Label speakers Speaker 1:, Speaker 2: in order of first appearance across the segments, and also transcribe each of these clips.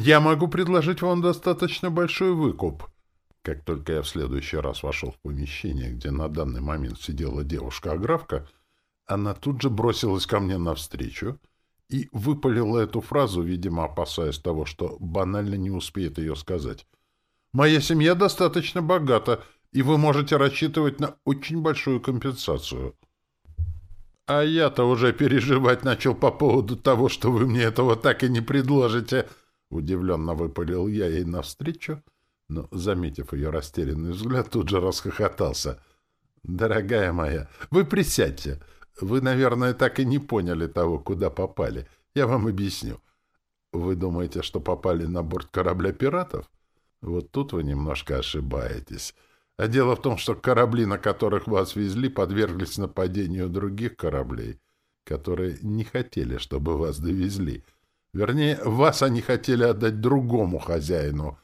Speaker 1: Я могу предложить вам достаточно большой выкуп. Как только я в следующий раз вошел в помещение, где на данный момент сидела девушка-аграфка, она тут же бросилась ко мне навстречу и выпалила эту фразу, видимо, опасаясь того, что банально не успеет ее сказать. «Моя семья достаточно богата, и вы можете рассчитывать на очень большую компенсацию». «А я-то уже переживать начал по поводу того, что вы мне этого так и не предложите», — удивленно выпалил я ей навстречу, но, заметив ее растерянный взгляд, тут же расхохотался. «Дорогая моя, вы присядьте. Вы, наверное, так и не поняли того, куда попали. Я вам объясню. Вы думаете, что попали на борт корабля пиратов? Вот тут вы немножко ошибаетесь. А дело в том, что корабли, на которых вас везли, подверглись нападению других кораблей, которые не хотели, чтобы вас довезли. Вернее, вас они хотели отдать другому хозяину.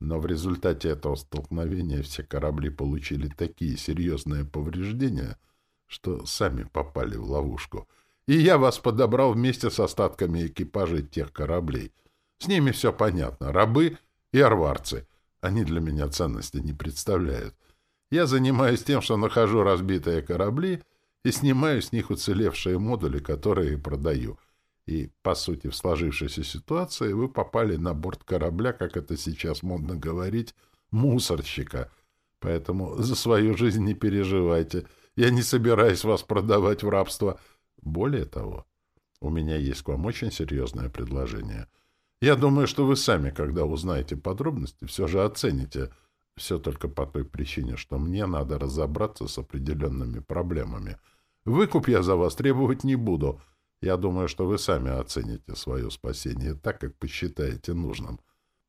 Speaker 1: Но в результате этого столкновения все корабли получили такие серьезные повреждения — что сами попали в ловушку. И я вас подобрал вместе с остатками экипажей тех кораблей. С ними все понятно. Рабы и арварцы. Они для меня ценности не представляют. Я занимаюсь тем, что нахожу разбитые корабли и снимаю с них уцелевшие модули, которые продаю. И, по сути, в сложившейся ситуации вы попали на борт корабля, как это сейчас модно говорить, мусорщика. Поэтому за свою жизнь не переживайте — я не собираюсь вас продавать в рабство. Более того, у меня есть к вам очень серьезное предложение. Я думаю, что вы сами, когда узнаете подробности, все же оцените. Все только по той причине, что мне надо разобраться с определенными проблемами. Выкуп я за вас требовать не буду. Я думаю, что вы сами оцените свое спасение так, как посчитаете нужным.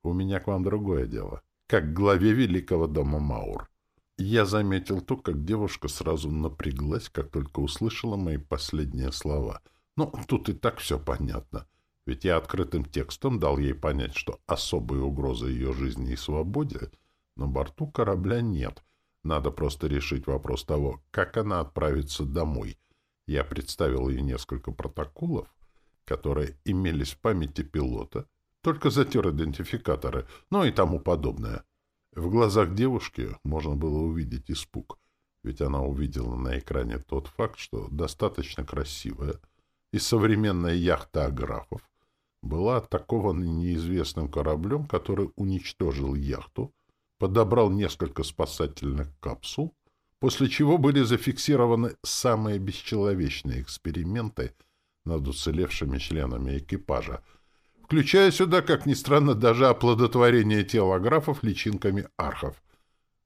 Speaker 1: У меня к вам другое дело. Как главе великого дома Маур. Я заметил то, как девушка сразу напряглась, как только услышала мои последние слова. Ну, тут и так все понятно. Ведь я открытым текстом дал ей понять, что особой угрозы ее жизни и свободе на борту корабля нет. Надо просто решить вопрос того, как она отправится домой. Я представил ей несколько протоколов, которые имелись в памяти пилота, только затер идентификаторы, ну и тому подобное. В глазах девушки можно было увидеть испуг, ведь она увидела на экране тот факт, что достаточно красивая и современная яхта Аграфов была атакована неизвестным кораблем, который уничтожил яхту, подобрал несколько спасательных капсул, после чего были зафиксированы самые бесчеловечные эксперименты над уцелевшими членами экипажа — включая сюда, как ни странно, даже оплодотворение тела графов личинками архов.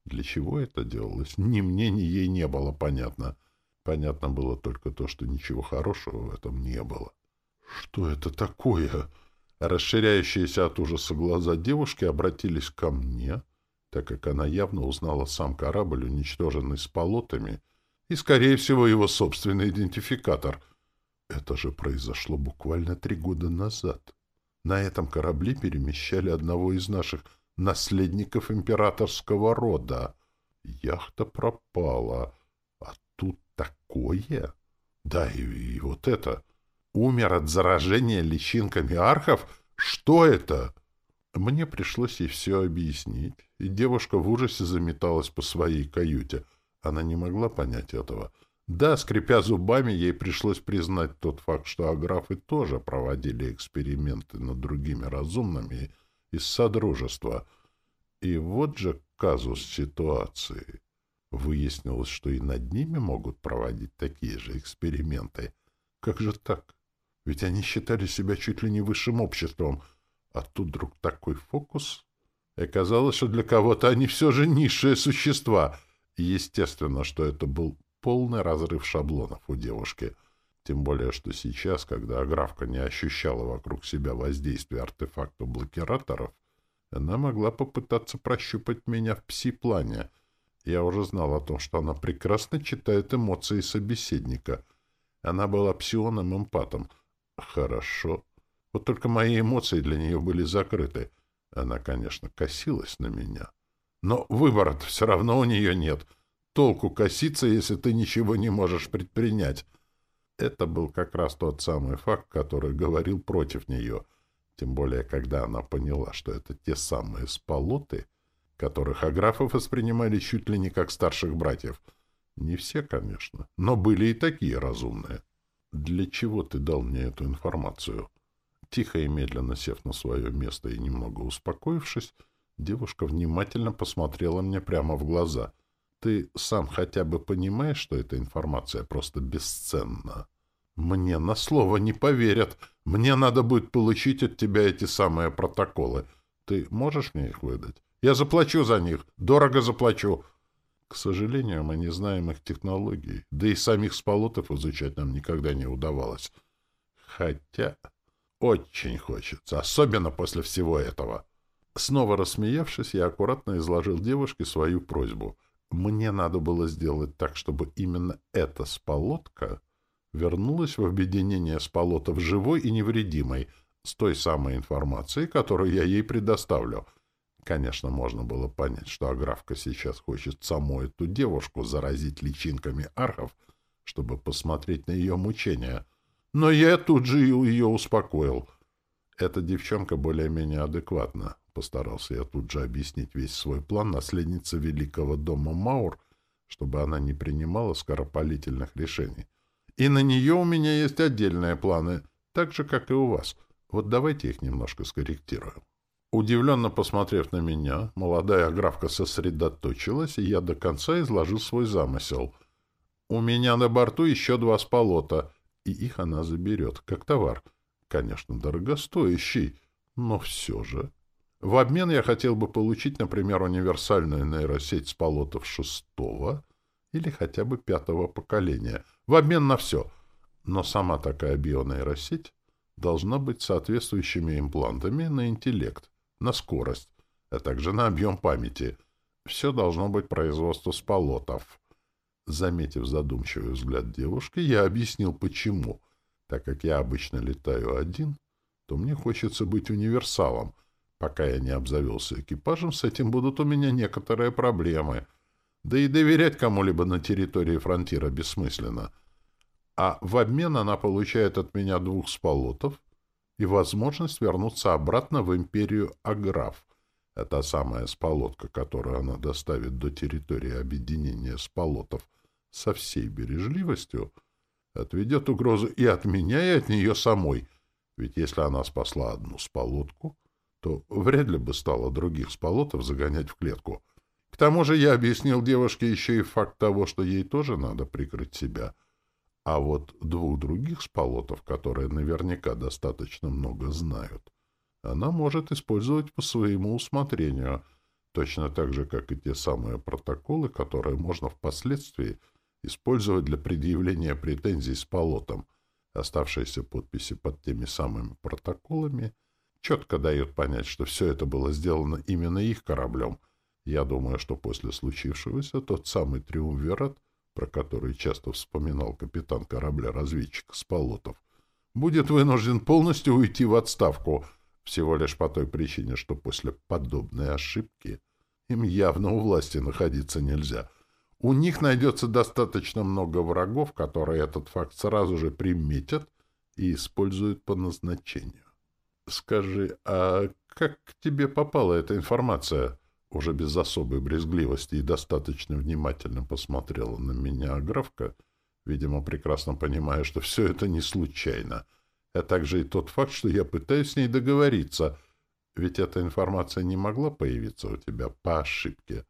Speaker 1: Для чего это делалось, ни мне, ни ей не было понятно. Понятно было только то, что ничего хорошего в этом не было. «Что это такое?» Расширяющиеся от ужаса глаза девушки обратились ко мне, так как она явно узнала сам корабль, уничтоженный с полотами, и, скорее всего, его собственный идентификатор. Это же произошло буквально три года назад. На этом корабле перемещали одного из наших наследников императорского рода. Яхта пропала. А тут такое? Да, и, и вот это. Умер от заражения личинками архов? Что это? Мне пришлось ей все объяснить, и девушка в ужасе заметалась по своей каюте. Она не могла понять этого. Да, скрипя зубами, ей пришлось признать тот факт, что аграфы тоже проводили эксперименты над другими разумными из Содружества. И вот же казус ситуации. Выяснилось, что и над ними могут проводить такие же эксперименты. Как же так? Ведь они считали себя чуть ли не высшим обществом, а тут вдруг такой фокус. И оказалось, что для кого-то они все же низшие существа. Естественно, что это был полный разрыв шаблонов у девушки. Тем более, что сейчас, когда Аграфка не ощущала вокруг себя воздействия артефакта блокираторов, она могла попытаться прощупать меня в пси-плане. Я уже знал о том, что она прекрасно читает эмоции собеседника. Она была псионом-эмпатом. Хорошо. Вот только мои эмоции для нее были закрыты. Она, конечно, косилась на меня. Но выбора-то все равно у нее нет — толку коситься, если ты ничего не можешь предпринять? Это был как раз тот самый факт, который говорил против нее. Тем более, когда она поняла, что это те самые сполоты, которых аграфов воспринимали чуть ли не как старших братьев. Не все, конечно, но были и такие разумные. «Для чего ты дал мне эту информацию?» Тихо и медленно сев на свое место и немного успокоившись, девушка внимательно посмотрела мне прямо в глаза. «Ты сам хотя бы понимаешь, что эта информация просто бесценна?» «Мне на слово не поверят. Мне надо будет получить от тебя эти самые протоколы. Ты можешь мне их выдать? Я заплачу за них. Дорого заплачу». К сожалению, мы не знаем их технологий, да и самих сполотов изучать нам никогда не удавалось. Хотя очень хочется, особенно после всего этого. Снова рассмеявшись, я аккуратно изложил девушке свою просьбу. Мне надо было сделать так, чтобы именно эта сполотка вернулась в объединение сполотов живой и невредимой, с той самой информацией, которую я ей предоставлю. Конечно, можно было понять, что Аграфка сейчас хочет саму эту девушку заразить личинками архов, чтобы посмотреть на ее мучения. Но я тут же ее успокоил. Эта девчонка более-менее адекватна. Постарался я тут же объяснить весь свой план наследнице великого дома Маур, чтобы она не принимала скоропалительных решений. И на нее у меня есть отдельные планы, так же, как и у вас. Вот давайте их немножко скорректируем. Удивленно посмотрев на меня, молодая графка сосредоточилась, и я до конца изложил свой замысел. У меня на борту еще два сполота, и их она заберет, как товар. Конечно, дорогостоящий, но все же. В обмен я хотел бы получить, например, универсальную нейросеть сполотов шестого или хотя бы пятого поколения — в обмен на все. Но сама такая бионейросеть должна быть соответствующими имплантами на интеллект, на скорость, а также на объем памяти. Все должно быть производство сполотов. Заметив задумчивый взгляд девушки, я объяснил, почему. Так как я обычно летаю один, то мне хочется быть универсалом. Пока я не обзавелся экипажем, с этим будут у меня некоторые проблемы — да и доверять кому-либо на территории фронтира бессмысленно. А в обмен она получает от меня двух сполотов и возможность вернуться обратно в империю Аграф. Это самая сполотка, которую она доставит до территории объединения сполотов со всей бережливостью, отведет угрозу и от меня, и от нее самой. Ведь если она спасла одну сполотку, то вряд ли бы стала других сполотов загонять в клетку — к тому же я объяснил девушке еще и факт того, что ей тоже надо прикрыть себя. А вот двух других сполотов, которые наверняка достаточно много знают, она может использовать по своему усмотрению, точно так же, как и те самые протоколы, которые можно впоследствии использовать для предъявления претензий с полотом. Оставшиеся подписи под теми самыми протоколами четко дают понять, что все это было сделано именно их кораблем — я думаю, что после случившегося тот самый триумвират, про который часто вспоминал капитан корабля-разведчик Спалотов, будет вынужден полностью уйти в отставку, всего лишь по той причине, что после подобной ошибки им явно у власти находиться нельзя. У них найдется достаточно много врагов, которые этот факт сразу же приметят и используют по назначению. Скажи, а как к тебе попала эта информация? уже без особой брезгливости и достаточно внимательно посмотрела на меня Аграфка, видимо, прекрасно понимая, что все это не случайно, а также и тот факт, что я пытаюсь с ней договориться, ведь эта информация не могла появиться у тебя по ошибке.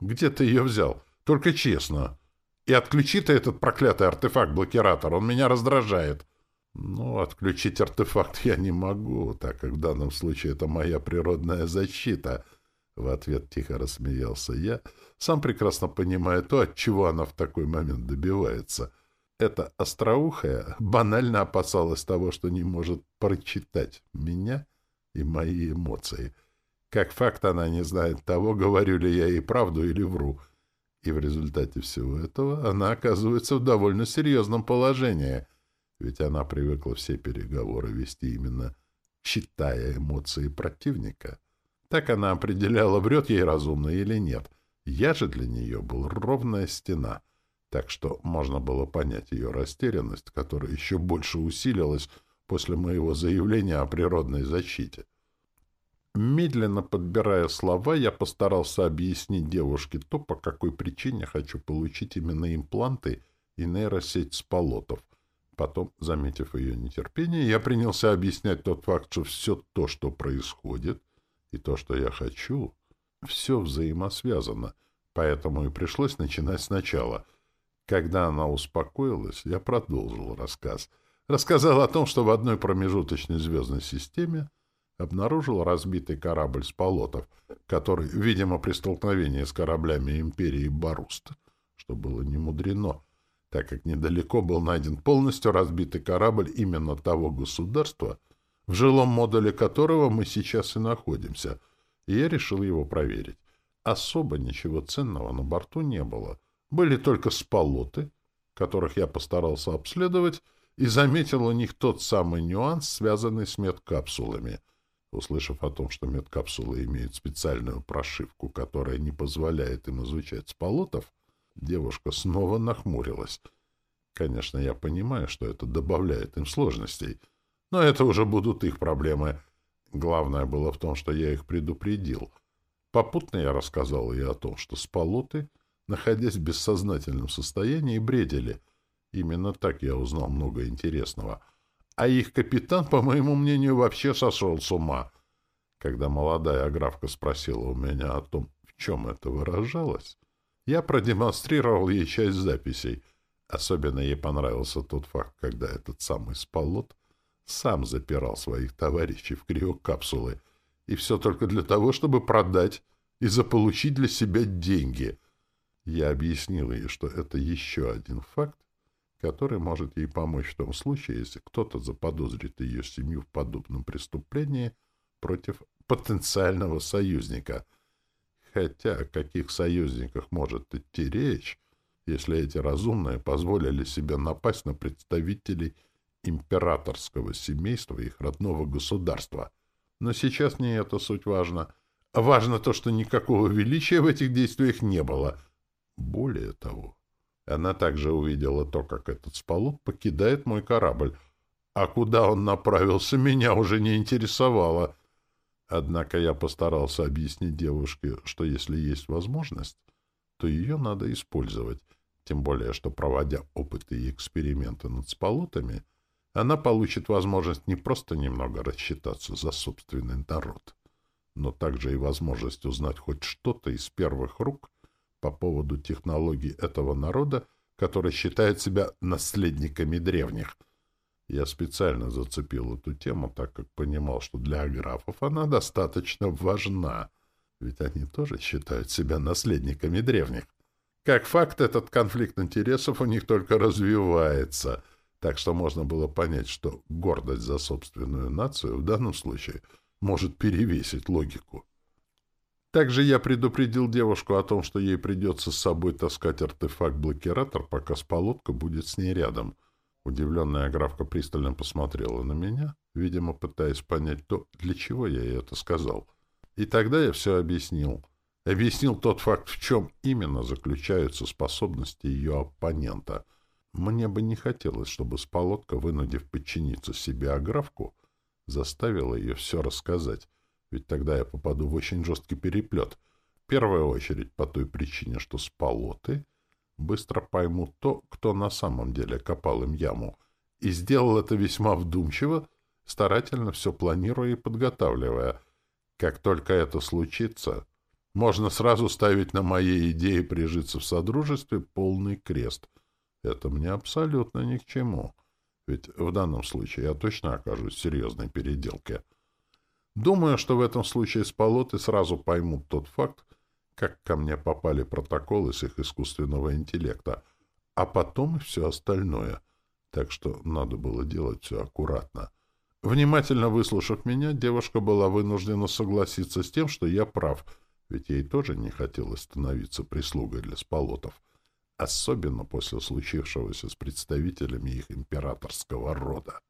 Speaker 1: Где ты ее взял? Только честно. И отключи ты этот проклятый артефакт-блокиратор, он меня раздражает. Ну, отключить артефакт я не могу, так как в данном случае это моя природная защита — в ответ тихо рассмеялся я, сам прекрасно понимая то, от чего она в такой момент добивается. Эта остроухая банально опасалась того, что не может прочитать меня и мои эмоции. Как факт, она не знает того, говорю ли я ей правду или вру. И в результате всего этого она оказывается в довольно серьезном положении, ведь она привыкла все переговоры вести именно читая эмоции противника. Так она определяла, врет ей разумно или нет. Я же для нее был ровная стена, так что можно было понять ее растерянность, которая еще больше усилилась после моего заявления о природной защите. Медленно подбирая слова, я постарался объяснить девушке то, по какой причине хочу получить именно импланты и нейросеть с полотов. Потом, заметив ее нетерпение, я принялся объяснять тот факт, что все то, что происходит, и то, что я хочу, все взаимосвязано, поэтому и пришлось начинать сначала. Когда она успокоилась, я продолжил рассказ. Рассказал о том, что в одной промежуточной звездной системе обнаружил разбитый корабль с полотов, который, видимо, при столкновении с кораблями империи Баруст, что было не мудрено, так как недалеко был найден полностью разбитый корабль именно того государства, в жилом модуле которого мы сейчас и находимся, и я решил его проверить. Особо ничего ценного на борту не было. Были только сполоты, которых я постарался обследовать, и заметил у них тот самый нюанс, связанный с медкапсулами. Услышав о том, что медкапсулы имеют специальную прошивку, которая не позволяет им изучать сполотов, девушка снова нахмурилась. Конечно, я понимаю, что это добавляет им сложностей — но это уже будут их проблемы. Главное было в том, что я их предупредил. Попутно я рассказал ей о том, что спалоты, находясь в бессознательном состоянии, бредили. Именно так я узнал много интересного. А их капитан, по моему мнению, вообще сошел с ума. Когда молодая аграфка спросила у меня о том, в чем это выражалось, я продемонстрировал ей часть записей. Особенно ей понравился тот факт, когда этот самый спалот сам запирал своих товарищей в криокапсулы. И все только для того, чтобы продать и заполучить для себя деньги. Я объяснил ей, что это еще один факт, который может ей помочь в том случае, если кто-то заподозрит ее семью в подобном преступлении против потенциального союзника. Хотя о каких союзниках может идти речь, если эти разумные позволили себе напасть на представителей императорского семейства их родного государства. Но сейчас не это суть важно. Важно то, что никакого величия в этих действиях не было. Более того, она также увидела то, как этот спалут покидает мой корабль, а куда он направился, меня уже не интересовало. Однако я постарался объяснить девушке, что если есть возможность, то ее надо использовать, тем более, что, проводя опыты и эксперименты над спалутами, она получит возможность не просто немного рассчитаться за собственный народ, но также и возможность узнать хоть что-то из первых рук по поводу технологий этого народа, который считает себя наследниками древних. Я специально зацепил эту тему, так как понимал, что для аграфов она достаточно важна, ведь они тоже считают себя наследниками древних. Как факт, этот конфликт интересов у них только развивается — так что можно было понять, что гордость за собственную нацию в данном случае может перевесить логику. Также я предупредил девушку о том, что ей придется с собой таскать артефакт-блокиратор, пока сполотка будет с ней рядом. Удивленная графка пристально посмотрела на меня, видимо, пытаясь понять то, для чего я ей это сказал. И тогда я все объяснил. Объяснил тот факт, в чем именно заключаются способности ее оппонента — мне бы не хотелось, чтобы Сполотка, вынудив подчиниться себе Аграфку, заставила ее все рассказать, ведь тогда я попаду в очень жесткий переплет. В первую очередь по той причине, что Сполоты быстро поймут то, кто на самом деле копал им яму, и сделал это весьма вдумчиво, старательно все планируя и подготавливая. Как только это случится, можно сразу ставить на моей идее прижиться в Содружестве полный крест — это мне абсолютно ни к чему. Ведь в данном случае я точно окажусь в серьезной переделке. Думаю, что в этом случае сполоты сразу поймут тот факт, как ко мне попали протоколы с их искусственного интеллекта, а потом и все остальное. Так что надо было делать все аккуратно. Внимательно выслушав меня, девушка была вынуждена согласиться с тем, что я прав, ведь ей тоже не хотелось становиться прислугой для сполотов особенно после случившегося с представителями их императорского рода.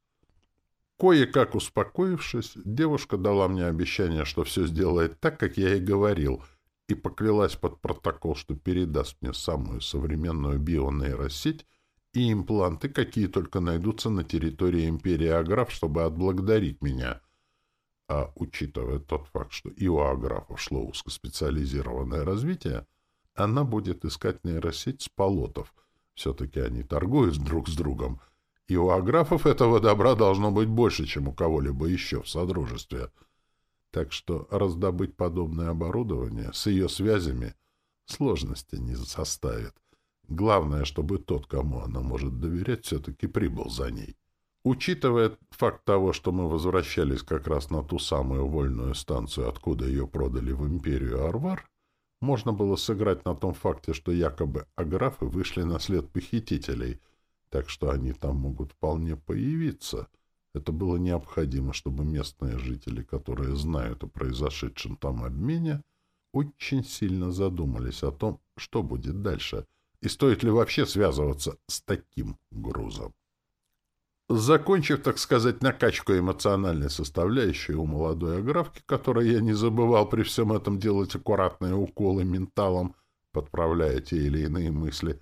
Speaker 1: Кое-как успокоившись, девушка дала мне обещание, что все сделает так, как я и говорил, и поклялась под протокол, что передаст мне самую современную бионейросеть и импланты, какие только найдутся на территории империи Аграф, чтобы отблагодарить меня. А учитывая тот факт, что и у Аграфов шло узкоспециализированное развитие, она будет искать нейросеть с полотов. Все-таки они торгуют друг с другом. И у Аграфов этого добра должно быть больше, чем у кого-либо еще в Содружестве. Так что раздобыть подобное оборудование с ее связями сложности не составит. Главное, чтобы тот, кому она может доверять, все-таки прибыл за ней. Учитывая факт того, что мы возвращались как раз на ту самую вольную станцию, откуда ее продали в империю Арвар, можно было сыграть на том факте, что якобы аграфы вышли на след похитителей, так что они там могут вполне появиться. Это было необходимо, чтобы местные жители, которые знают о произошедшем там обмене, очень сильно задумались о том, что будет дальше, и стоит ли вообще связываться с таким грузом. Закончив, так сказать, накачку эмоциональной составляющей у молодой аграфки, которой я не забывал при всем этом делать аккуратные уколы менталом, подправляя те или иные мысли,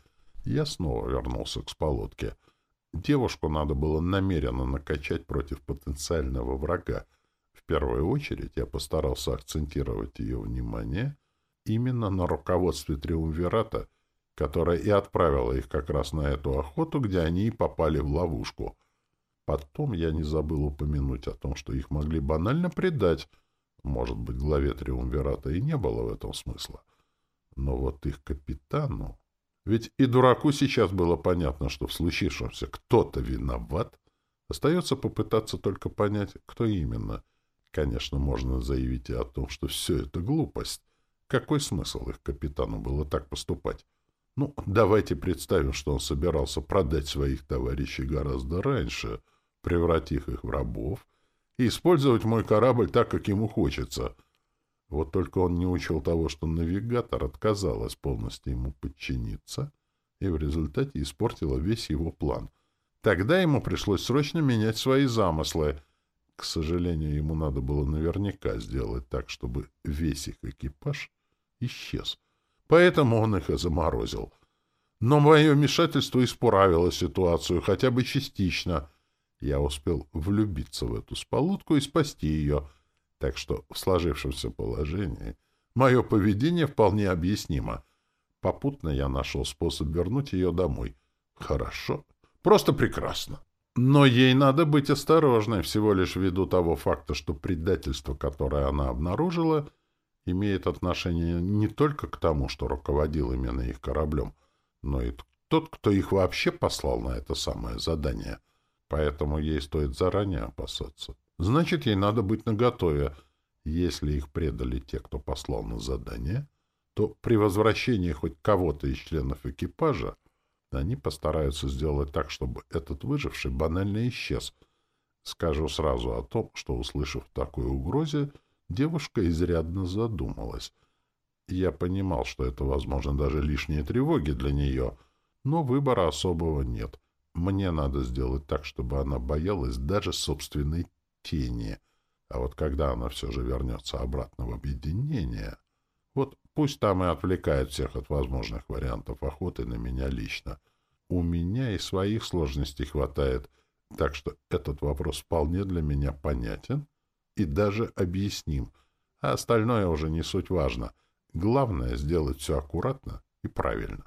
Speaker 1: я снова вернулся к сполотке. Девушку надо было намеренно накачать против потенциального врага. В первую очередь я постарался акцентировать ее внимание именно на руководстве Триумвирата, которое и отправило их как раз на эту охоту, где они и попали в ловушку — Потом я не забыл упомянуть о том, что их могли банально предать. Может быть, главе Триумвирата и не было в этом смысла. Но вот их капитану... Ведь и дураку сейчас было понятно, что в случившемся кто-то виноват. Остается попытаться только понять, кто именно. Конечно, можно заявить и о том, что все это глупость. Какой смысл их капитану было так поступать? Ну, давайте представим, что он собирался продать своих товарищей гораздо раньше — превратив их в рабов, и использовать мой корабль так, как ему хочется. Вот только он не учел того, что навигатор отказалась полностью ему подчиниться, и в результате испортила весь его план. Тогда ему пришлось срочно менять свои замыслы. К сожалению, ему надо было наверняка сделать так, чтобы весь их экипаж исчез. Поэтому он их и заморозил. Но мое вмешательство исправило ситуацию, хотя бы частично — я успел влюбиться в эту сполутку и спасти ее, так что в сложившемся положении мое поведение вполне объяснимо. Попутно я нашел способ вернуть ее домой. Хорошо. Просто прекрасно. Но ей надо быть осторожной всего лишь ввиду того факта, что предательство, которое она обнаружила, имеет отношение не только к тому, что руководил именно их кораблем, но и тот, кто их вообще послал на это самое задание — Поэтому ей стоит заранее опасаться. Значит, ей надо быть наготове. Если их предали те, кто послал на задание, то при возвращении хоть кого-то из членов экипажа они постараются сделать так, чтобы этот выживший банально исчез. Скажу сразу о том, что, услышав такой угрозе, девушка изрядно задумалась. Я понимал, что это, возможно, даже лишние тревоги для нее, но выбора особого нет — мне надо сделать так, чтобы она боялась даже собственной тени. А вот когда она все же вернется обратно в объединение, вот пусть там и отвлекает всех от возможных вариантов охоты на меня лично. У меня и своих сложностей хватает, так что этот вопрос вполне для меня понятен и даже объясним. А остальное уже не суть важно. Главное — сделать все аккуратно и правильно.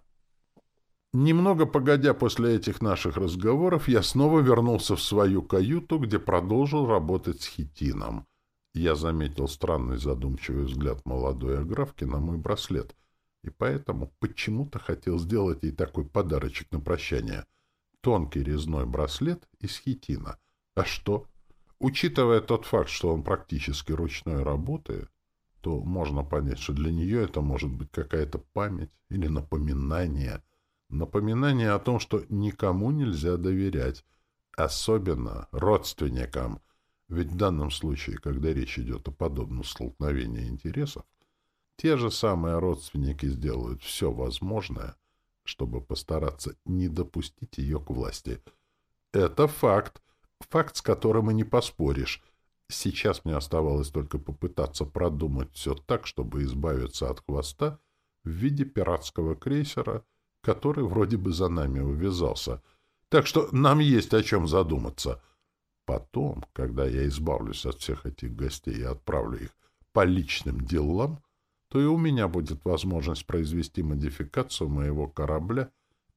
Speaker 1: Немного погодя после этих наших разговоров, я снова вернулся в свою каюту, где продолжил работать с хитином. Я заметил странный задумчивый взгляд молодой аграфки на мой браслет, и поэтому почему-то хотел сделать ей такой подарочек на прощание. Тонкий резной браслет из хитина. А что? Учитывая тот факт, что он практически ручной работы, то можно понять, что для нее это может быть какая-то память или напоминание — Напоминание о том, что никому нельзя доверять, особенно родственникам, ведь в данном случае, когда речь идет о подобном столкновении интересов, те же самые родственники сделают все возможное, чтобы постараться не допустить ее к власти. Это факт, факт, с которым и не поспоришь. Сейчас мне оставалось только попытаться продумать все так, чтобы избавиться от хвоста в виде пиратского крейсера — который вроде бы за нами увязался — Так что нам есть о чем задуматься. Потом, когда я избавлюсь от всех этих гостей и отправлю их по личным делам, то и у меня будет возможность произвести модификацию моего корабля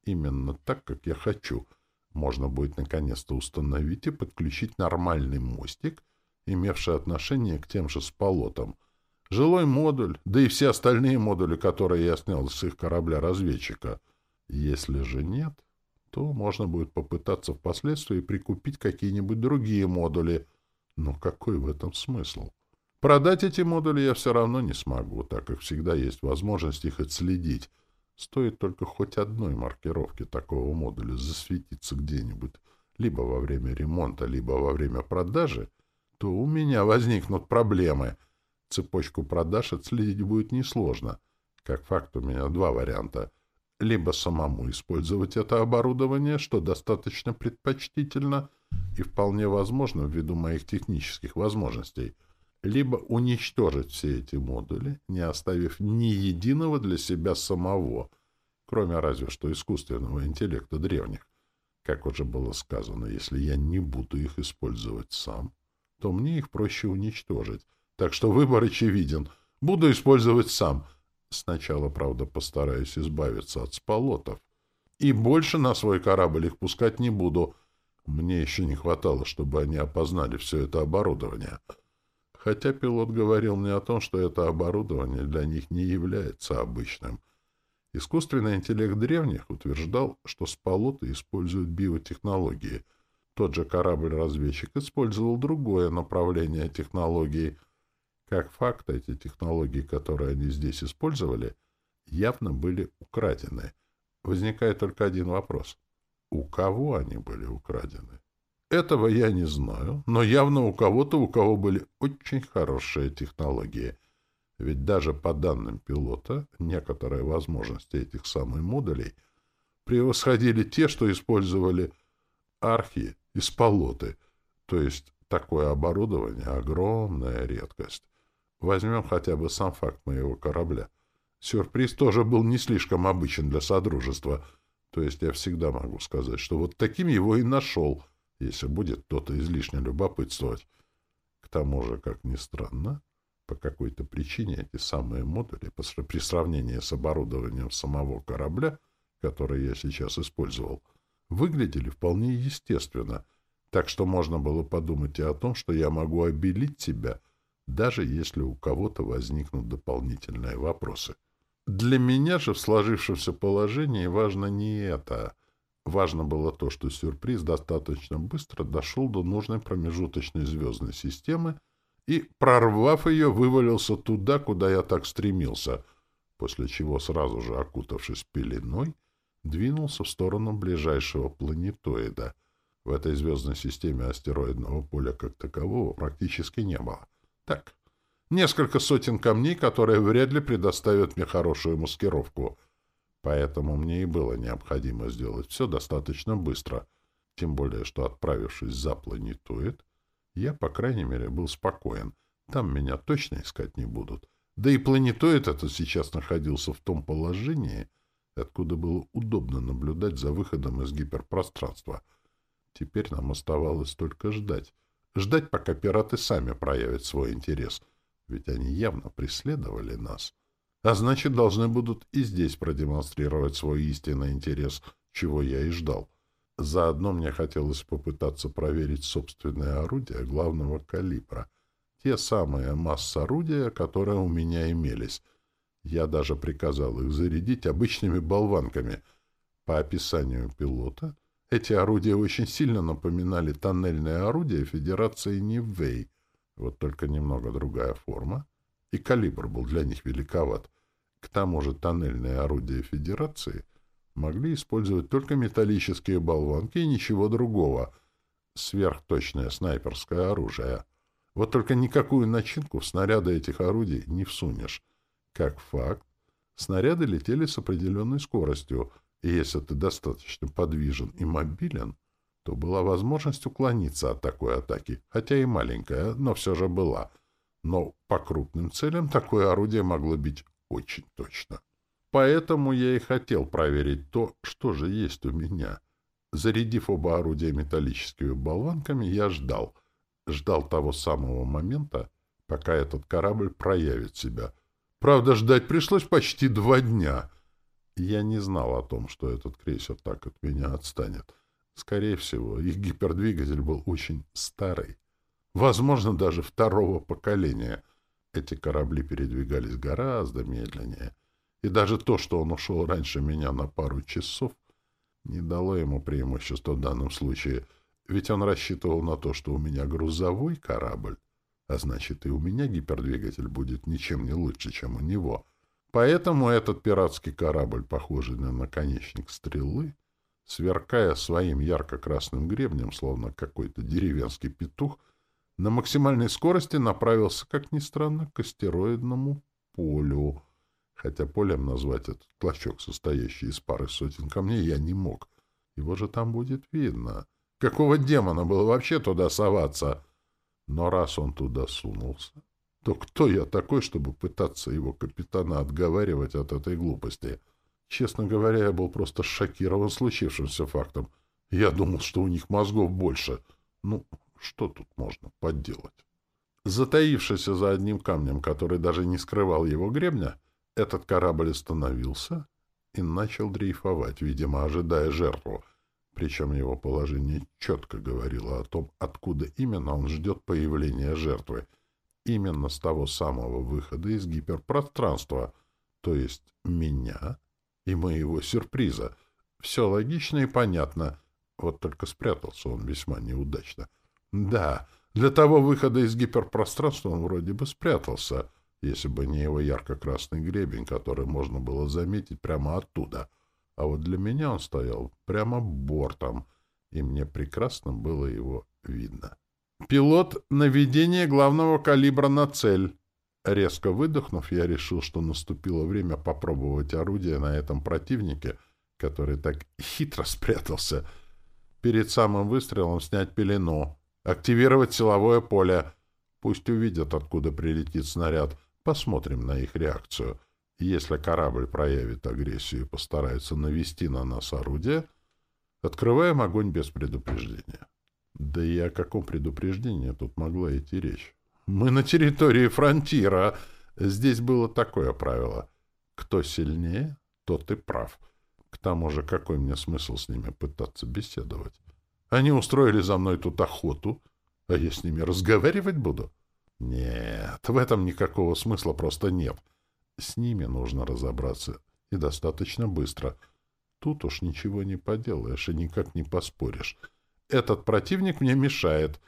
Speaker 1: именно так, как я хочу. Можно будет наконец-то установить и подключить нормальный мостик, имевший отношение к тем же сполотам. Жилой модуль, да и все остальные модули, которые я снял с их корабля-разведчика. Если же нет, то можно будет попытаться впоследствии прикупить какие-нибудь другие модули. Но какой в этом смысл? Продать эти модули я все равно не смогу, так как всегда есть возможность их отследить. Стоит только хоть одной маркировки такого модуля засветиться где-нибудь, либо во время ремонта, либо во время продажи, то у меня возникнут проблемы. Цепочку продаж отследить будет несложно. Как факт, у меня два варианта. Либо самому использовать это оборудование, что достаточно предпочтительно и вполне возможно ввиду моих технических возможностей — либо уничтожить все эти модули, не оставив ни единого для себя самого, кроме разве что искусственного интеллекта древних. Как уже было сказано, если я не буду их использовать сам, то мне их проще уничтожить. Так что выбор очевиден. Буду использовать сам. Сначала, правда, постараюсь избавиться от сполотов. И больше на свой корабль их пускать не буду. Мне еще не хватало, чтобы они опознали все это оборудование — хотя пилот говорил мне о том, что это оборудование для них не является обычным. Искусственный интеллект древних утверждал, что сполоты используют биотехнологии. Тот же корабль-разведчик использовал другое направление технологии. Как факт, эти технологии, которые они здесь использовали, явно были украдены. Возникает только один вопрос. У кого они были украдены? Этого я не знаю, но явно у кого-то, у кого были очень хорошие технологии. Ведь даже по данным пилота, некоторые возможности этих самых модулей превосходили те, что использовали архи и сполоты. То есть такое оборудование — огромная редкость. Возьмем хотя бы сам факт моего корабля. Сюрприз тоже был не слишком обычен для Содружества. То есть я всегда могу сказать, что вот таким его и нашел — если будет кто-то излишне любопытствовать. К тому же, как ни странно, по какой-то причине эти самые модули при сравнении с оборудованием самого корабля, который я сейчас использовал, выглядели вполне естественно, так что можно было подумать и о том, что я могу обелить себя, даже если у кого-то возникнут дополнительные вопросы. Для меня же в сложившемся положении важно не это — Важно было то, что сюрприз достаточно быстро дошел до нужной промежуточной звездной системы и, прорвав ее, вывалился туда, куда я так стремился, после чего, сразу же окутавшись пеленой, двинулся в сторону ближайшего планетоида. В этой звездной системе астероидного поля как такового практически не было. Так, несколько сотен камней, которые вряд ли предоставят мне хорошую маскировку — Поэтому мне и было необходимо сделать все достаточно быстро, тем более, что, отправившись за планетоид, я, по крайней мере, был спокоен. Там меня точно искать не будут. Да и планетоид этот сейчас находился в том положении, откуда было удобно наблюдать за выходом из гиперпространства. Теперь нам оставалось только ждать. Ждать, пока пираты сами проявят свой интерес, ведь они явно преследовали нас. А значит, должны будут и здесь продемонстрировать свой истинный интерес, чего я и ждал. Заодно мне хотелось попытаться проверить собственное орудие главного калибра. Те самые масс-орудия, которые у меня имелись. Я даже приказал их зарядить обычными болванками. По описанию пилота, эти орудия очень сильно напоминали тоннельные орудия Федерации Нивэй. Вот только немного другая форма, и калибр был для них великоват. К тому же тоннельные орудия Федерации могли использовать только металлические болванки и ничего другого. Сверхточное снайперское оружие. Вот только никакую начинку в снаряды этих орудий не всунешь. Как факт, снаряды летели с определенной скоростью, и если ты достаточно подвижен и мобилен, то была возможность уклониться от такой атаки, хотя и маленькая, но все же была. Но по крупным целям такое орудие могло быть очень точно. Поэтому я и хотел проверить то, что же есть у меня. Зарядив оба орудия металлическими болванками, я ждал. Ждал того самого момента, пока этот корабль проявит себя. Правда, ждать пришлось почти два дня. Я не знал о том, что этот крейсер так от меня отстанет. Скорее всего, их гипердвигатель был очень старый. Возможно, даже второго поколения. Эти корабли передвигались гораздо медленнее. И даже то, что он ушел раньше меня на пару часов, не дало ему преимущества в данном случае, ведь он рассчитывал на то, что у меня грузовой корабль, а значит и у меня гипердвигатель будет ничем не лучше, чем у него. Поэтому этот пиратский корабль, похожий на наконечник стрелы, сверкая своим ярко-красным гребнем, словно какой-то деревенский петух, на максимальной скорости направился, как ни странно, к астероидному полю — хотя полем назвать этот клочок, состоящий из пары сотен камней, я не мог. Его же там будет видно. Какого демона было вообще туда соваться? Но раз он туда сунулся, то кто я такой, чтобы пытаться его капитана отговаривать от этой глупости? Честно говоря, я был просто шокирован случившимся фактом. Я думал, что у них мозгов больше. Ну, что тут можно поделать? Затаившийся за одним камнем, который даже не скрывал его гребня, этот корабль остановился и начал дрейфовать, видимо, ожидая жертву. Причем его положение четко говорило о том, откуда именно он ждет появления жертвы. Именно с того самого выхода из гиперпространства, то есть меня и моего сюрприза. Все логично и понятно. Вот только спрятался он весьма неудачно. Да, для того выхода из гиперпространства он вроде бы спрятался — если бы не его ярко-красный гребень, который можно было заметить прямо оттуда. А вот для меня он стоял прямо бортом, и мне прекрасно было его видно. «Пилот, наведение главного калибра на цель!» Резко выдохнув, я решил, что наступило время попробовать орудие на этом противнике, который так хитро спрятался. Перед самым выстрелом снять пелену, активировать силовое поле. Пусть увидят, откуда прилетит снаряд. Посмотрим на их реакцию. Если корабль проявит агрессию и постарается навести на нас орудие, открываем огонь без предупреждения. Да и о каком предупреждении тут могла идти речь? Мы на территории фронтира. Здесь было такое правило. Кто сильнее, тот и прав. К тому же, какой мне смысл с ними пытаться беседовать? Они устроили за мной тут охоту, а я с ними разговаривать буду? — нет, в этом никакого смысла просто нет. С ними нужно разобраться. И достаточно быстро. Тут уж ничего не поделаешь и никак не поспоришь. Этот противник мне мешает.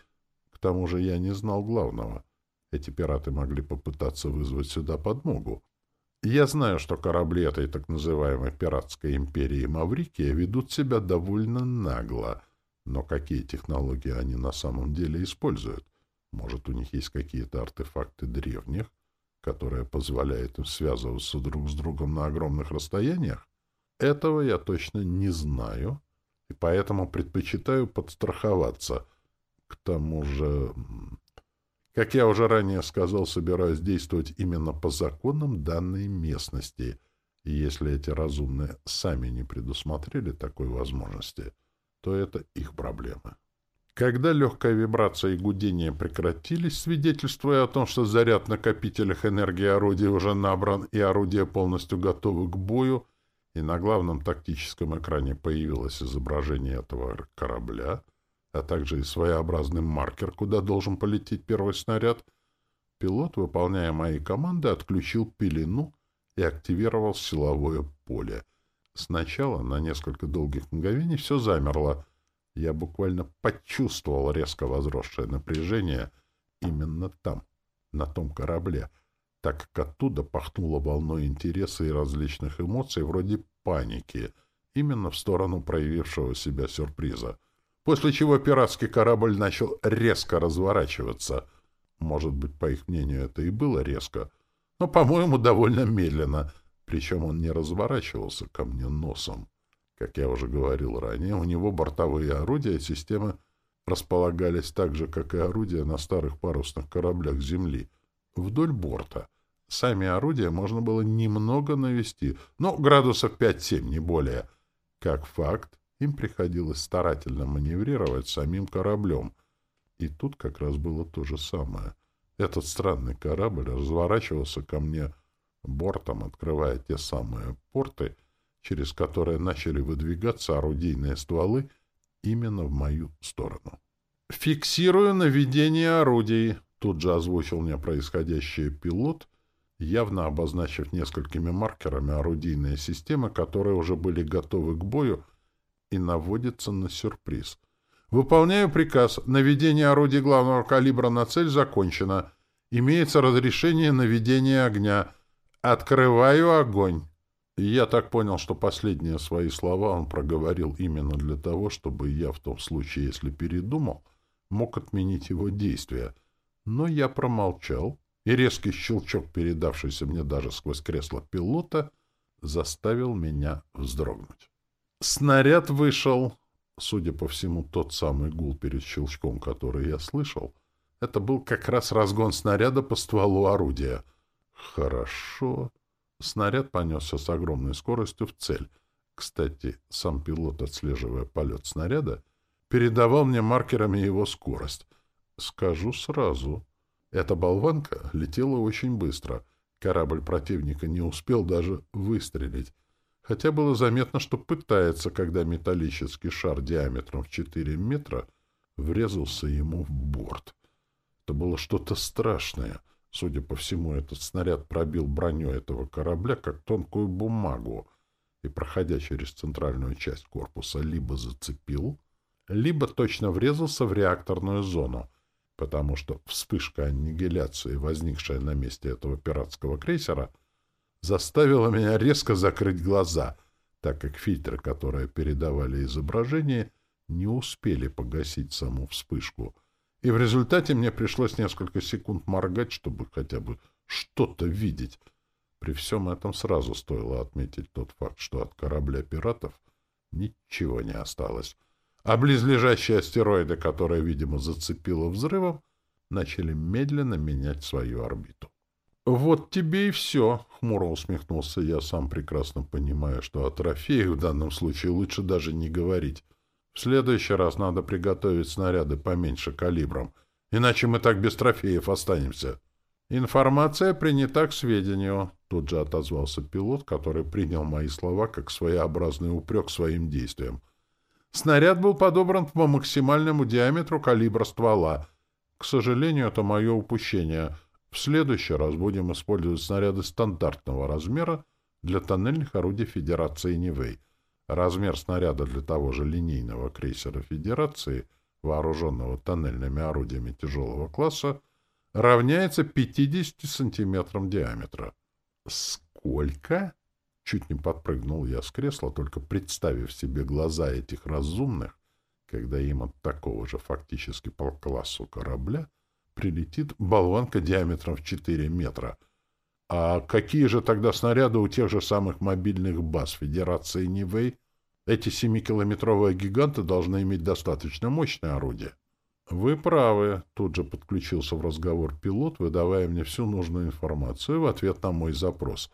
Speaker 1: К тому же я не знал главного. Эти пираты могли попытаться вызвать сюда подмогу. Я знаю, что корабли этой так называемой пиратской империи Маврикия ведут себя довольно нагло. Но какие технологии они на самом деле используют? Может, у них есть какие-то артефакты древних, которые позволяют им связываться друг с другом на огромных расстояниях? Этого я точно не знаю, и поэтому предпочитаю подстраховаться. К тому же, как я уже ранее сказал, собираюсь действовать именно по законам данной местности, и если эти разумные сами не предусмотрели такой возможности, то это их проблемы. Когда легкая вибрация и гудение прекратились, свидетельствуя о том, что заряд в накопителях энергии орудия уже набран и орудие полностью готовы к бою, и на главном тактическом экране появилось изображение этого корабля, а также и своеобразный маркер, куда должен полететь первый снаряд, пилот, выполняя мои команды, отключил пелену и активировал силовое поле. Сначала на несколько долгих мгновений все замерло — я буквально почувствовал резко возросшее напряжение именно там, на том корабле, так как оттуда пахнуло волной интереса и различных эмоций вроде паники, именно в сторону проявившего себя сюрприза. После чего пиратский корабль начал резко разворачиваться. Может быть, по их мнению, это и было резко, но, по-моему, довольно медленно, причем он не разворачивался ко мне носом. Как я уже говорил ранее, у него бортовые орудия системы располагались так же, как и орудия на старых парусных кораблях Земли, вдоль борта. Сами орудия можно было немного навести, но градусов 5-7, не более. Как факт, им приходилось старательно маневрировать самим кораблем. И тут как раз было то же самое. Этот странный корабль разворачивался ко мне бортом, открывая те самые порты, через которые начали выдвигаться орудийные стволы именно в мою сторону. «Фиксирую наведение орудий», — тут же озвучил мне происходящее пилот, явно обозначив несколькими маркерами орудийные системы, которые уже были готовы к бою, и наводится на сюрприз. «Выполняю приказ. Наведение орудий главного калибра на цель закончено. Имеется разрешение наведения огня. Открываю огонь». я так понял, что последние свои слова он проговорил именно для того, чтобы я в том случае, если передумал, мог отменить его действия. Но я промолчал, и резкий щелчок, передавшийся мне даже сквозь кресло пилота, заставил меня вздрогнуть. Снаряд вышел. Судя по всему, тот самый гул перед щелчком, который я слышал, это был как раз разгон снаряда по стволу орудия. Хорошо. Снаряд понесся с огромной скоростью в цель. Кстати, сам пилот, отслеживая полет снаряда, передавал мне маркерами его скорость. Скажу сразу, эта болванка летела очень быстро. Корабль противника не успел даже выстрелить хотя было заметно, что пытается, когда металлический шар диаметром в 4 метра врезался ему в борт. Это было что-то страшное. Судя по всему, этот снаряд пробил броню этого корабля, как тонкую бумагу, и, проходя через центральную часть корпуса, либо зацепил, либо точно врезался в реакторную зону, потому что вспышка аннигиляции, возникшая на месте этого пиратского крейсера — заставило меня резко закрыть глаза, так как фильтры, которые передавали изображение, не успели погасить саму вспышку. И в результате мне пришлось несколько секунд моргать, чтобы хотя бы что-то видеть. При всем этом сразу стоило отметить тот факт, что от корабля пиратов ничего не осталось. А близлежащие астероиды, которые, видимо, зацепило взрывом, начали медленно менять свою орбиту. «Вот тебе и все», — хмуро усмехнулся я, сам прекрасно понимая, что о трофеях в данном случае лучше даже не говорить. В следующий раз надо приготовить снаряды поменьше калибром, иначе мы так без трофеев останемся. «Информация принята к сведению», — тут же отозвался пилот, который принял мои слова как своеобразный упрек своим действиям. «Снаряд был подобран по максимальному диаметру калибра ствола. К сожалению, это мое упущение — в следующий раз будем использовать снаряды стандартного размера для тоннельных орудий Федерации Нивэй. Размер снаряда для того же линейного крейсера Федерации, вооруженного тоннельными орудиями тяжелого класса, равняется 50 сантиметрам диаметра. Сколько? Чуть не подпрыгнул я с кресла, только представив себе глаза этих разумных, когда им от такого же фактически по корабля прилетит болванка диаметром в 4 метра. А какие же тогда снаряды у тех же самых мобильных баз Федерации Нивэй? Эти семикилометровые гиганты должны иметь достаточно мощное орудие. Вы правы, тут же подключился в разговор пилот, выдавая мне всю нужную информацию в ответ на мой запрос.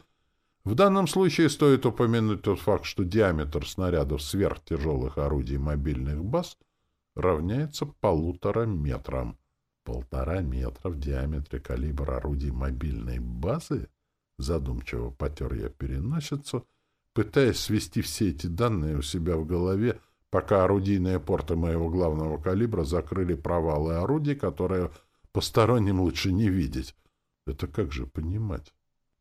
Speaker 1: В данном случае стоит упомянуть тот факт, что диаметр снарядов сверхтяжелых орудий мобильных баз равняется полутора метрам. Полтора метра в диаметре калибр орудий мобильной базы? Задумчиво потер я переносицу, пытаясь свести все эти данные у себя в голове, пока орудийные порты моего главного калибра закрыли провалы орудий, которые посторонним лучше не видеть. Это как же понимать?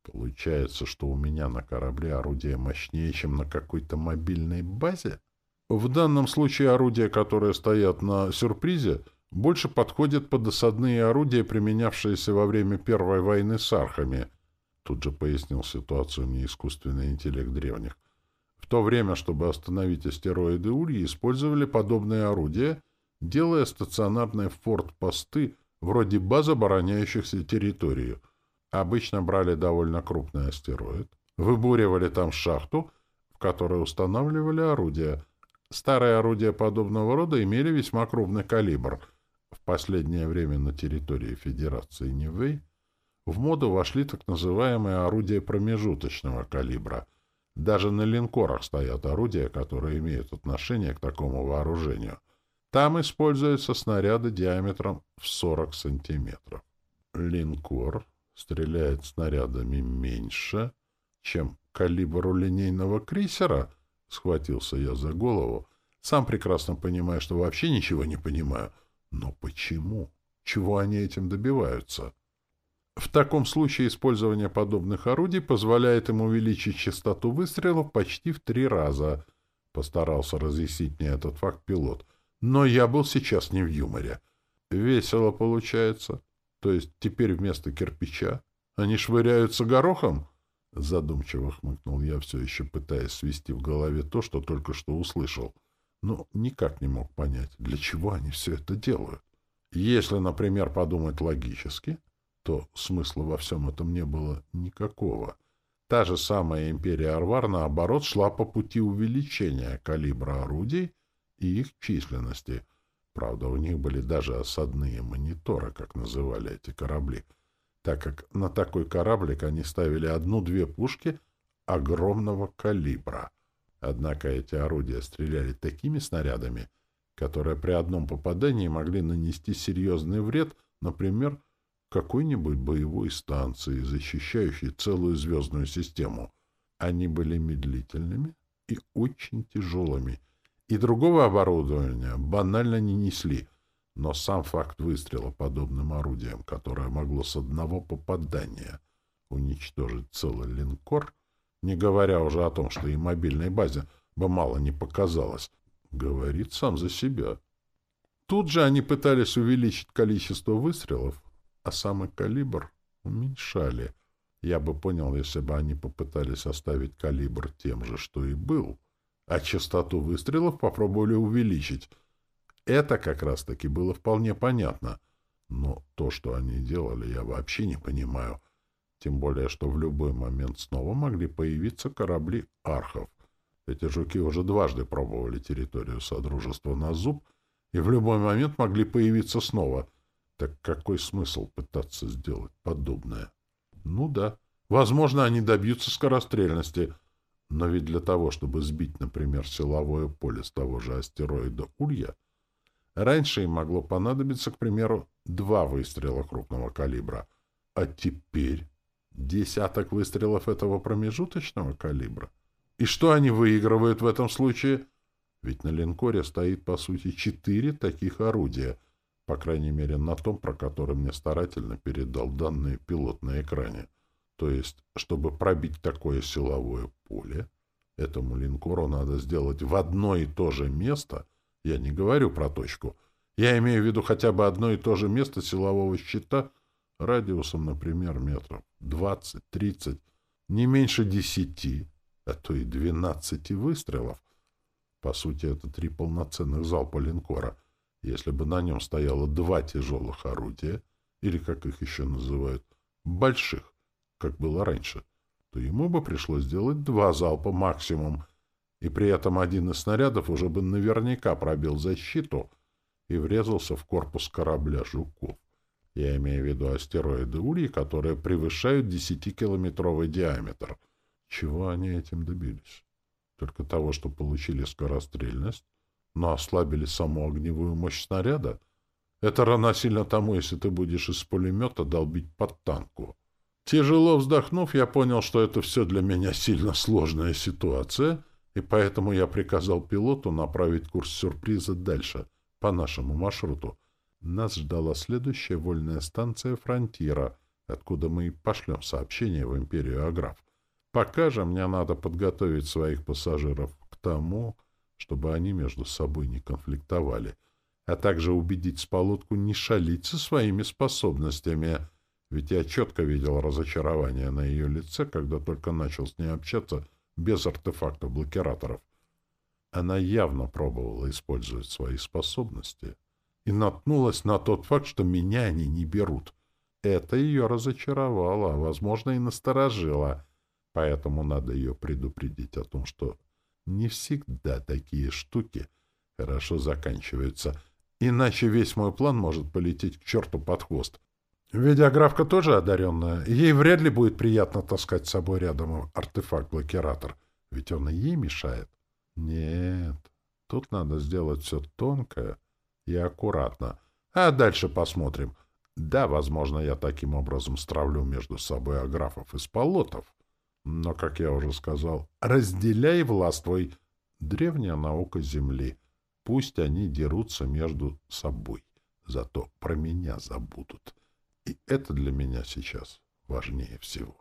Speaker 1: Получается, что у меня на корабле орудие мощнее, чем на какой-то мобильной базе? В данном случае орудия, которые стоят на сюрпризе — больше подходят под осадные орудия, применявшиеся во время Первой войны с архами. Тут же пояснил ситуацию мне искусственный интеллект древних. В то время, чтобы остановить астероиды Ульи, использовали подобные орудия, делая стационарные форт-посты вроде баз, обороняющихся территорию. Обычно брали довольно крупный астероид, выбуривали там шахту, в которой устанавливали орудия. Старые орудия подобного рода имели весьма крупный калибр — в последнее время на территории Федерации Нивэй в моду вошли так называемые орудия промежуточного калибра. Даже на линкорах стоят орудия, которые имеют отношение к такому вооружению. Там используются снаряды диаметром в 40 сантиметров. Линкор стреляет снарядами меньше, чем калибр у линейного крейсера, схватился я за голову, сам прекрасно понимаю, что вообще ничего не понимаю. Но почему? Чего они этим добиваются? В таком случае использование подобных орудий позволяет им увеличить частоту выстрелов почти в три раза. Постарался разъяснить мне этот факт пилот. Но я был сейчас не в юморе. Весело получается. То есть теперь вместо кирпича они швыряются горохом? Задумчиво хмыкнул я, все еще пытаясь свести в голове то, что только что услышал. Но никак не мог понять, для чего они все это делают. Если, например, подумать логически, то смысла во всем этом не было никакого. Та же самая империя Арвар, наоборот, шла по пути увеличения калибра орудий и их численности. Правда, у них были даже осадные мониторы, как называли эти корабли, так как на такой кораблик они ставили одну-две пушки огромного калибра. Однако эти орудия стреляли такими снарядами, которые при одном попадании могли нанести серьезный вред, например, какой-нибудь боевой станции, защищающей целую звездную систему. Они были медлительными и очень тяжелыми, и другого оборудования банально не несли, но сам факт выстрела подобным орудием, которое могло с одного попадания уничтожить целый линкор, не говоря уже о том, что и мобильной базе бы мало не показалось, говорит сам за себя. Тут же они пытались увеличить количество выстрелов, а самый калибр уменьшали. Я бы понял, если бы они попытались оставить калибр тем же, что и был, а частоту выстрелов попробовали увеличить. Это как раз-таки было вполне понятно. Но то, что они делали, я вообще не понимаю. Тем более, что в любой момент снова могли появиться корабли архов. Эти жуки уже дважды пробовали территорию Содружества на зуб и в любой момент могли появиться снова — так какой смысл пытаться сделать подобное? Ну да, возможно, они добьются скорострельности, но ведь для того, чтобы сбить, например, силовое поле с того же астероида Улья, раньше им могло понадобиться, к примеру, два выстрела крупного калибра, а теперь десяток выстрелов этого промежуточного калибра. И что они выигрывают в этом случае? Ведь на линкоре стоит, по сути, четыре таких орудия — по крайней мере на том, про который мне старательно передал данные пилот на экране. То есть, чтобы пробить такое силовое поле, этому линкору надо сделать в одно и то же место, я не говорю про точку, я имею в виду хотя бы одно и то же место силового щита радиусом, например, метров 20-30, не меньше 10, а то и 12 выстрелов. По сути, это три полноценных залпа линкора — если бы на нем стояло два тяжелых орудия, или, как их еще называют, больших, как было раньше, то ему бы пришлось сделать два залпа максимум, и при этом один из снарядов уже бы наверняка пробил защиту и врезался в корпус корабля «Жуков». Я имею в виду астероиды Ульи, которые превышают 10-километровый диаметр. Чего они этим добились? Только того, что получили скорострельность, но ослабили саму огневую мощь снаряда, это равносильно тому, если ты будешь из пулемета долбить под танку. Тяжело вздохнув, я понял, что это все для меня сильно сложная ситуация, и поэтому я приказал пилоту направить курс сюрприза дальше, по нашему маршруту. Нас ждала следующая вольная станция «Фронтира», откуда мы и пошлем сообщение в империю Аграф. Пока же мне надо подготовить своих пассажиров к тому, чтобы они между собой не конфликтовали, а также убедить Сполотку не шалить со своими способностями, ведь я четко видел разочарование на ее лице, когда только начал с ней общаться без артефактов-блокираторов. Она явно пробовала использовать свои способности и наткнулась на тот факт, что меня они не берут. Это ее разочаровало, а, возможно, и насторожило, поэтому надо ее предупредить о том, что не всегда такие штуки хорошо заканчиваются, иначе весь мой план может полететь к черту под хвост. Видеографка тоже одаренная, ей вряд ли будет приятно таскать с собой рядом артефакт-блокиратор, Ведь он и ей мешает. Нет, тут надо сделать все тонко и аккуратно. А дальше посмотрим. Да, возможно, я таким образом стравлю между собой аграфов и сполотов. Но, как я уже сказал, разделяй властвуй. Древняя наука Земли. Пусть они дерутся между собой. Зато про меня забудут. И это для меня сейчас важнее всего.